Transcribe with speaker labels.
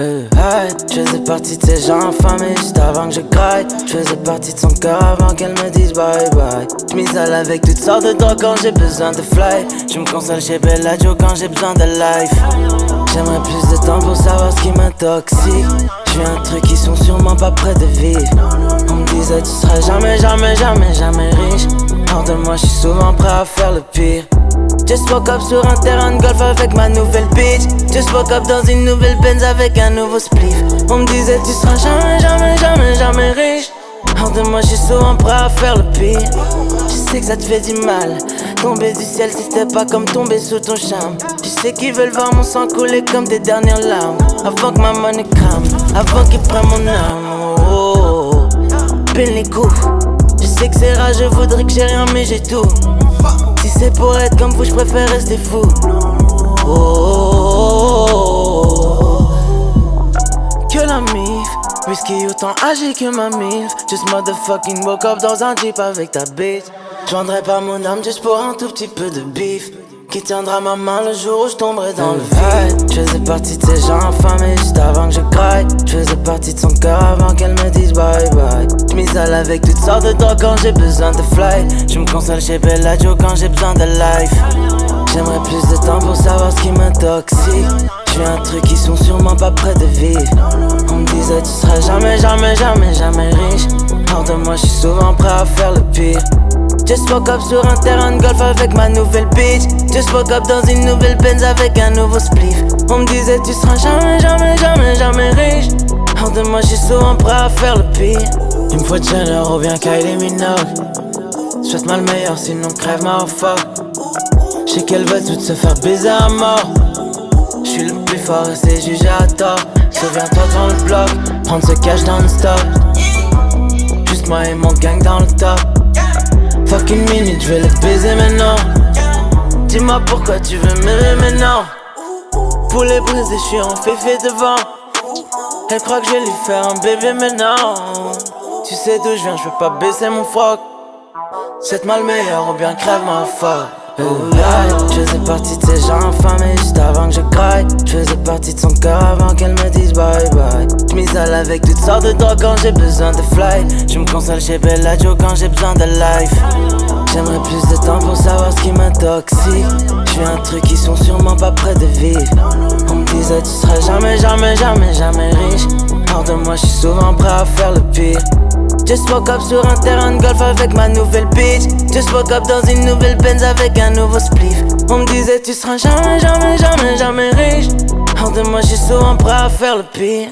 Speaker 1: Euh, hey, hey, je faisais partie de ces gens infamés juste avant que je graille. Je faisais partie de son corps avant qu'elle me dise bye bye. Je m'isole avec toutes sortes de drogues quand j'ai besoin de fly. Je me console chez Bellagio quand j'ai besoin de life. J'aimerais plus de temps pour savoir ce qui m'intoxique. Je un truc qui sont sûrement pas près de vivre. Tu seras jamais, jamais, jamais, jamais riche. Hors de moi, je suis souvent prêt à faire le pire. Just woke up sur un terrain de golf avec ma nouvelle bitch. Just woke up dans une nouvelle Benz avec un nouveau spliff. On me disait tu seras jamais, jamais, jamais, jamais riche. Hors de moi, je suis souvent prêt à faire le pire. Je sais que ça te fait du mal. Tomber du ciel, c'était pas comme tomber sous ton charme. Tu sais qu'ils veulent voir mon sang couler comme des dernières larmes. Avant que ma money crame, avant qu'ils prennent mon âme. Je sais que c'est rare, je voudrais que j'ai rien, mais j'ai tout. Si c'est pour être comme vous, je préfère rester fou. Oh, que la mif, whisky autant âgé que ma mif. Just motherfucking woke up dans un jeep avec ta bitch. Je vendrais pas mon âme juste pour un tout petit peu de bif. Qui tiendra ma main le jour où je tomberai dans le vide. Je faisais partie de ces gens infamés juste avant que je craque Je faisais partie de son cœur avant qu'elle me dise bye bye. Je m'isole avec toutes sortes de drogues quand j'ai besoin de fly. Je me console chez Bellagio quand j'ai besoin de life. J'aimerais plus de temps pour savoir ce qui m'intoxique. Je un truc qui sont sûrement pas près de vivre. On me disait tu seras jamais, jamais, jamais, jamais riche. Hors de moi je suis souvent prêt à faire le pire Just woke up sur un terrain de golf avec ma nouvelle bitch. Just woke up dans une nouvelle Benz avec un nouveau spliff. On me disait tu seras jamais, jamais, jamais, jamais riche. Hors de moi, je suis souvent prêt à faire le pire. Il me faut Jenner ou bien Kylie Minogue. Souhaite-moi le meilleur, sinon crève ma fuck. J'sais qu'elle veut tout se faire baiser à mort. J'suis le plus fort et c'est jugé à tort. Souviens-toi dans le bloc, prendre ce cash dans le stop. Juste moi et mon gang dans le top. Fucking minute, je vais le baiser maintenant. Dis-moi pourquoi tu veux m'aimer maintenant. Pour les briser, je suis en féfé devant. Elle croit que je vais lui faire un bébé maintenant. Tu sais d'où je viens, je veux pas baisser mon froc. C'est mal meilleur ou bien crève ma foi. Je faisais partie de ces gens infamés juste avant que je craque. Je faisais partie de son cœur avant qu'elle me dise bye bye. Je m'isole avec toutes sortes de drogues quand j'ai besoin de fly. Je me console chez Bellagio quand j'ai besoin de life. J'aimerais plus de temps pour savoir ce qui m'intoxique. Je un truc qui sont sûrement pas près de vivre. On me disait tu seras jamais, jamais, jamais, jamais riche. Hors de moi, je suis souvent prêt à faire le pire. Just woke up sur un terrain de golf avec ma nouvelle bitch. Just woke up dans une nouvelle Benz avec un nouveau spliff. On me disait tu seras jamais, jamais, jamais, jamais riche. Hors de moi, je suis souvent prêt à faire le pire.